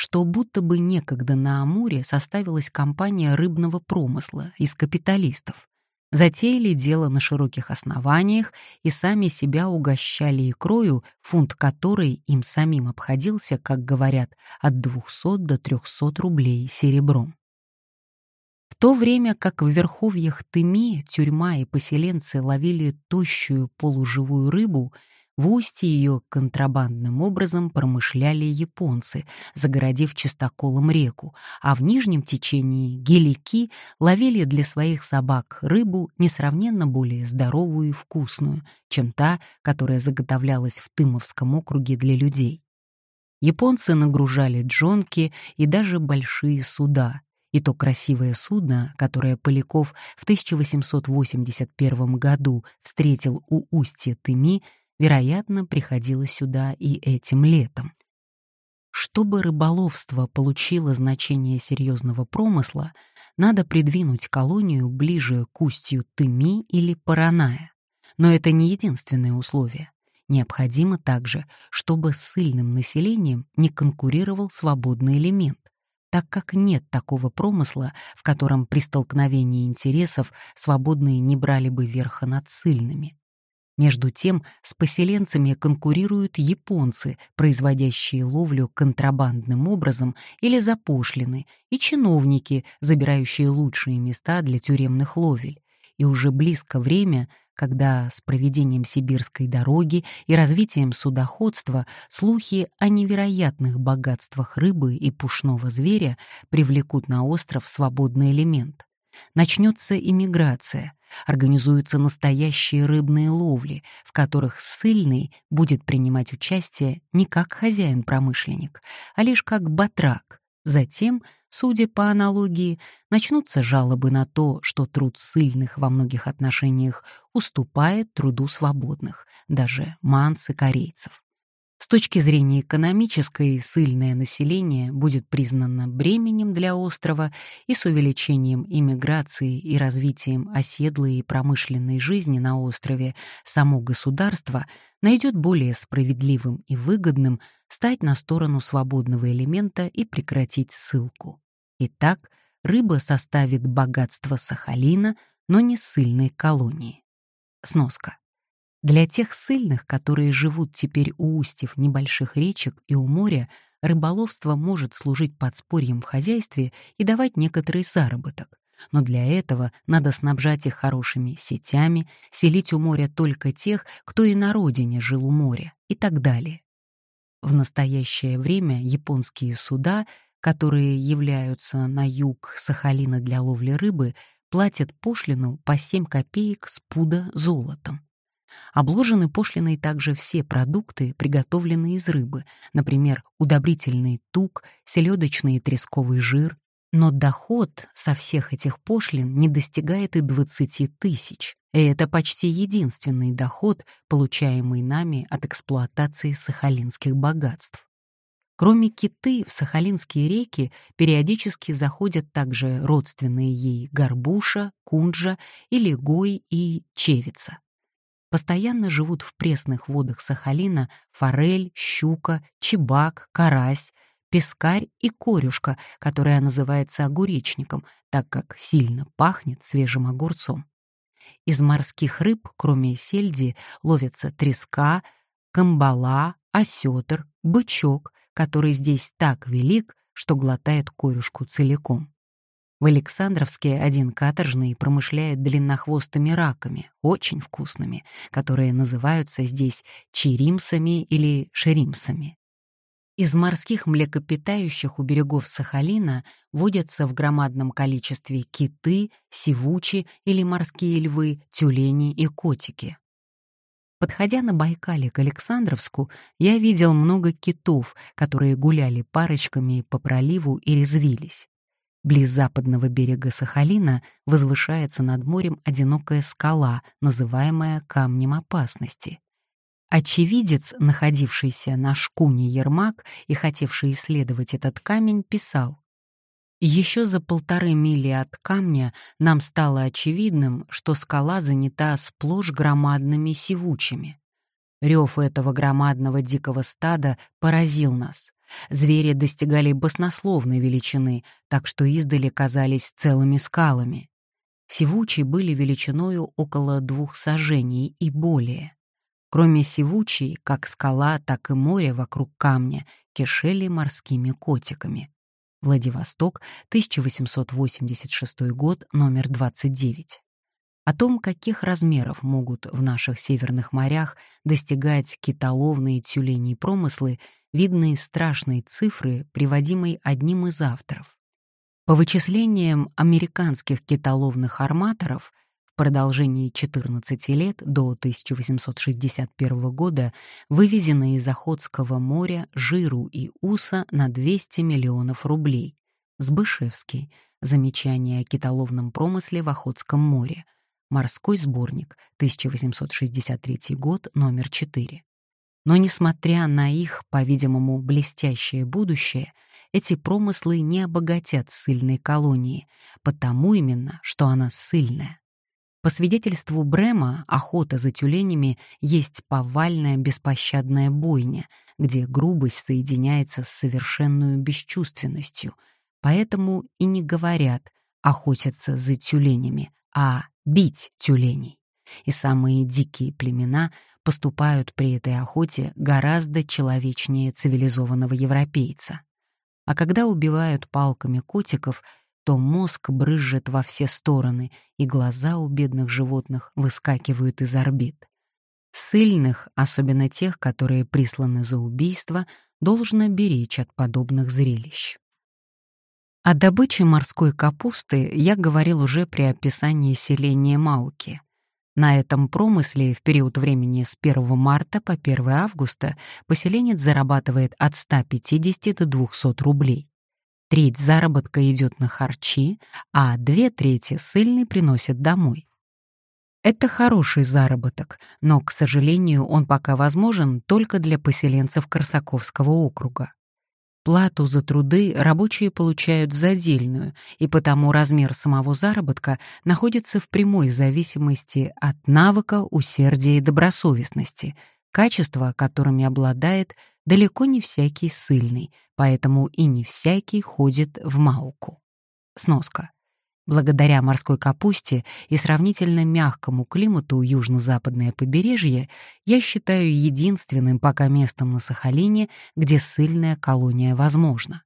что будто бы некогда на Амуре составилась компания рыбного промысла из капиталистов. Затеяли дело на широких основаниях и сами себя угощали икрою, фунт которой им самим обходился, как говорят, от 200 до 300 рублей серебром. В то время как в верховьях Тыми тюрьма и поселенцы ловили тощую полуживую рыбу, В устье ее контрабандным образом промышляли японцы, загородив чистоколом реку, а в нижнем течении гелики ловили для своих собак рыбу несравненно более здоровую и вкусную, чем та, которая заготовлялась в Тымовском округе для людей. Японцы нагружали джонки и даже большие суда, и то красивое судно, которое Поляков в 1881 году встретил у устья Тыми, вероятно, приходила сюда и этим летом. Чтобы рыболовство получило значение серьезного промысла, надо придвинуть колонию ближе к устью Тыми или Параная. Но это не единственное условие. Необходимо также, чтобы с сильным населением не конкурировал свободный элемент, так как нет такого промысла, в котором при столкновении интересов свободные не брали бы верха над сильными. Между тем, с поселенцами конкурируют японцы, производящие ловлю контрабандным образом или за пошлины, и чиновники, забирающие лучшие места для тюремных ловель. И уже близко время, когда с проведением сибирской дороги и развитием судоходства слухи о невероятных богатствах рыбы и пушного зверя привлекут на остров свободный элемент. Начнется иммиграция, организуются настоящие рыбные ловли, в которых ссыльный будет принимать участие не как хозяин-промышленник, а лишь как батрак. Затем, судя по аналогии, начнутся жалобы на то, что труд ссыльных во многих отношениях уступает труду свободных, даже манс и корейцев. С точки зрения экономической, сильное население будет признано бременем для острова и с увеличением иммиграции и развитием оседлой и промышленной жизни на острове само государство найдет более справедливым и выгодным стать на сторону свободного элемента и прекратить ссылку. Итак, рыба составит богатство Сахалина, но не ссыльной колонии. Сноска. Для тех ссыльных, которые живут теперь у устьев небольших речек и у моря, рыболовство может служить подспорьем в хозяйстве и давать некоторый заработок. Но для этого надо снабжать их хорошими сетями, селить у моря только тех, кто и на родине жил у моря, и так далее. В настоящее время японские суда, которые являются на юг Сахалина для ловли рыбы, платят пошлину по 7 копеек с пуда золотом. Обложены пошлиной также все продукты, приготовленные из рыбы, например, удобрительный тук, селедочный и тресковый жир. Но доход со всех этих пошлин не достигает и 20 тысяч. И это почти единственный доход, получаемый нами от эксплуатации сахалинских богатств. Кроме киты, в сахалинские реки периодически заходят также родственные ей горбуша, кунджа, илигой и чевица. Постоянно живут в пресных водах Сахалина форель, щука, чебак, карась, пескарь и корюшка, которая называется огуречником, так как сильно пахнет свежим огурцом. Из морских рыб, кроме сельди, ловятся треска, камбала, осетр, бычок, который здесь так велик, что глотает корюшку целиком. В Александровске один каторжный промышляет длиннохвостыми раками, очень вкусными, которые называются здесь чиримсами или шеримсами. Из морских млекопитающих у берегов Сахалина водятся в громадном количестве киты, сивучи или морские львы, тюлени и котики. Подходя на Байкале к Александровску, я видел много китов, которые гуляли парочками по проливу и резвились. Близ западного берега Сахалина возвышается над морем одинокая скала, называемая камнем опасности. Очевидец, находившийся на шкуне Ермак и хотевший исследовать этот камень, писал еще за полторы мили от камня нам стало очевидным, что скала занята сплошь громадными сивучими. Рев этого громадного дикого стада поразил нас. Звери достигали баснословной величины, так что издали казались целыми скалами. Сивучи были величиною около двух сажений и более. Кроме сивучей, как скала, так и море вокруг камня кишели морскими котиками. Владивосток, 1886 год, номер 29. о том, каких размеров могут в наших северных морях достигать китоловные тюлени промыслы, видны страшные цифры, приводимые одним из авторов. По вычислениям американских китоловных арматоров, в продолжении 14 лет до 1861 года вывезено из Охотского моря жиру и уса на 200 миллионов рублей. Сбышевский. Замечание о китоловном промысле в Охотском море. Морской сборник, 1863 год, номер 4. Но несмотря на их, по-видимому, блестящее будущее, эти промыслы не обогатят ссыльной колонии, потому именно, что она ссыльная. По свидетельству Брема, охота за тюленями есть повальная беспощадная бойня, где грубость соединяется с совершенную бесчувственностью, поэтому и не говорят «охотятся за тюленями», а «бить тюленей». И самые дикие племена поступают при этой охоте гораздо человечнее цивилизованного европейца. А когда убивают палками котиков, то мозг брызжет во все стороны, и глаза у бедных животных выскакивают из орбит. Сыльных, особенно тех, которые присланы за убийство, должно беречь от подобных зрелищ. О добыче морской капусты я говорил уже при описании селения Мауки. На этом промысле в период времени с 1 марта по 1 августа поселенец зарабатывает от 150 до 200 рублей. Треть заработка идет на харчи, а две трети сыльный приносит домой. Это хороший заработок, но, к сожалению, он пока возможен только для поселенцев Корсаковского округа. Плату за труды рабочие получают задельную, и потому размер самого заработка находится в прямой зависимости от навыка, усердия и добросовестности, качества, которыми обладает далеко не всякий сильный, поэтому и не всякий ходит в мауку. Сноска. Благодаря морской капусте и сравнительно мягкому климату южно-западное побережье я считаю единственным пока местом на Сахалине, где сильная колония возможна.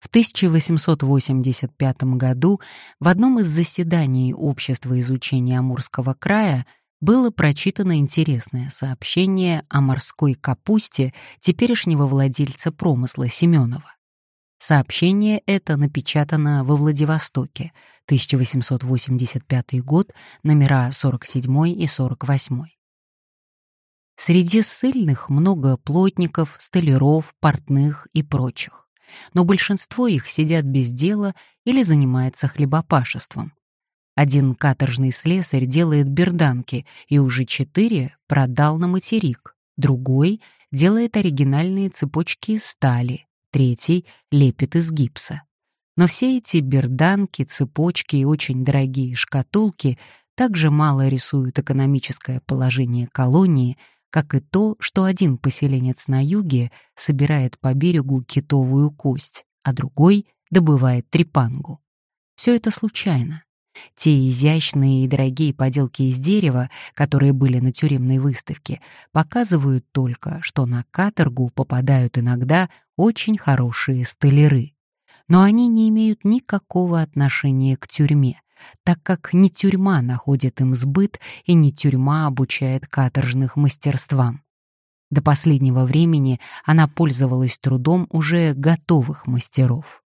В 1885 году в одном из заседаний Общества изучения Амурского края было прочитано интересное сообщение о морской капусте теперешнего владельца промысла Семенова. Сообщение это напечатано во Владивостоке, 1885 год, номера 47 и 48. Среди ссыльных много плотников, столяров, портных и прочих. Но большинство их сидят без дела или занимается хлебопашеством. Один каторжный слесарь делает берданки и уже четыре продал на материк, другой делает оригинальные цепочки из стали, третий лепит из гипса. Но все эти берданки, цепочки и очень дорогие шкатулки также мало рисуют экономическое положение колонии, как и то, что один поселенец на юге собирает по берегу китовую кость, а другой добывает трепангу. Все это случайно. Те изящные и дорогие поделки из дерева, которые были на тюремной выставке, показывают только, что на каторгу попадают иногда очень хорошие столяры. Но они не имеют никакого отношения к тюрьме, так как не тюрьма находит им сбыт и не тюрьма обучает каторжных мастерствам. До последнего времени она пользовалась трудом уже готовых мастеров.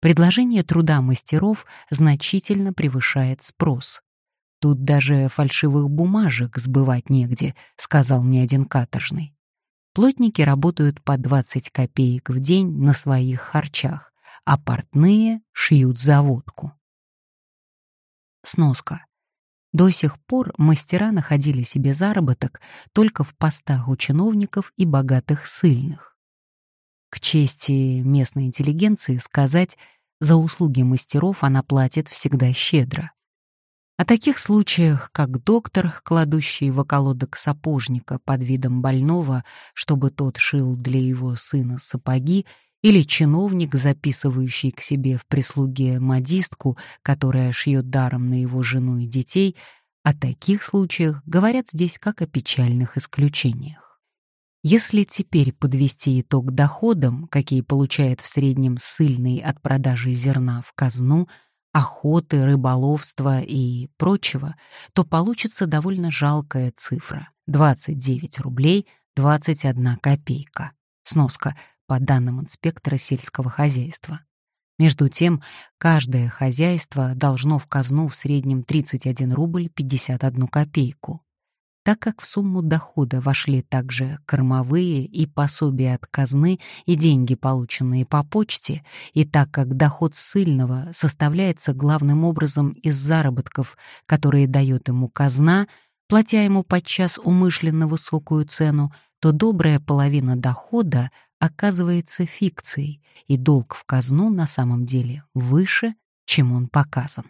Предложение труда мастеров значительно превышает спрос. Тут даже фальшивых бумажек сбывать негде, сказал мне один каторжный. Плотники работают по 20 копеек в день на своих харчах, а портные шьют заводку. Сноска. До сих пор мастера находили себе заработок только в постах у чиновников и богатых ссыльных. К чести местной интеллигенции сказать, за услуги мастеров она платит всегда щедро. О таких случаях, как доктор, кладущий в околодок сапожника под видом больного, чтобы тот шил для его сына сапоги, или чиновник, записывающий к себе в прислуге модистку, которая шьет даром на его жену и детей, о таких случаях говорят здесь как о печальных исключениях. Если теперь подвести итог доходам, какие получает в среднем ссыльный от продажи зерна в казну, охоты, рыболовства и прочего, то получится довольно жалкая цифра — 29 рублей 21 копейка. Сноска по данным инспектора сельского хозяйства. Между тем, каждое хозяйство должно в казну в среднем 31 рубль 51 копейку. Так как в сумму дохода вошли также кормовые и пособия от казны и деньги, полученные по почте, и так как доход ссыльного составляется главным образом из заработков, которые дает ему казна, платя ему подчас умышленно высокую цену, то добрая половина дохода оказывается фикцией, и долг в казну на самом деле выше, чем он показан.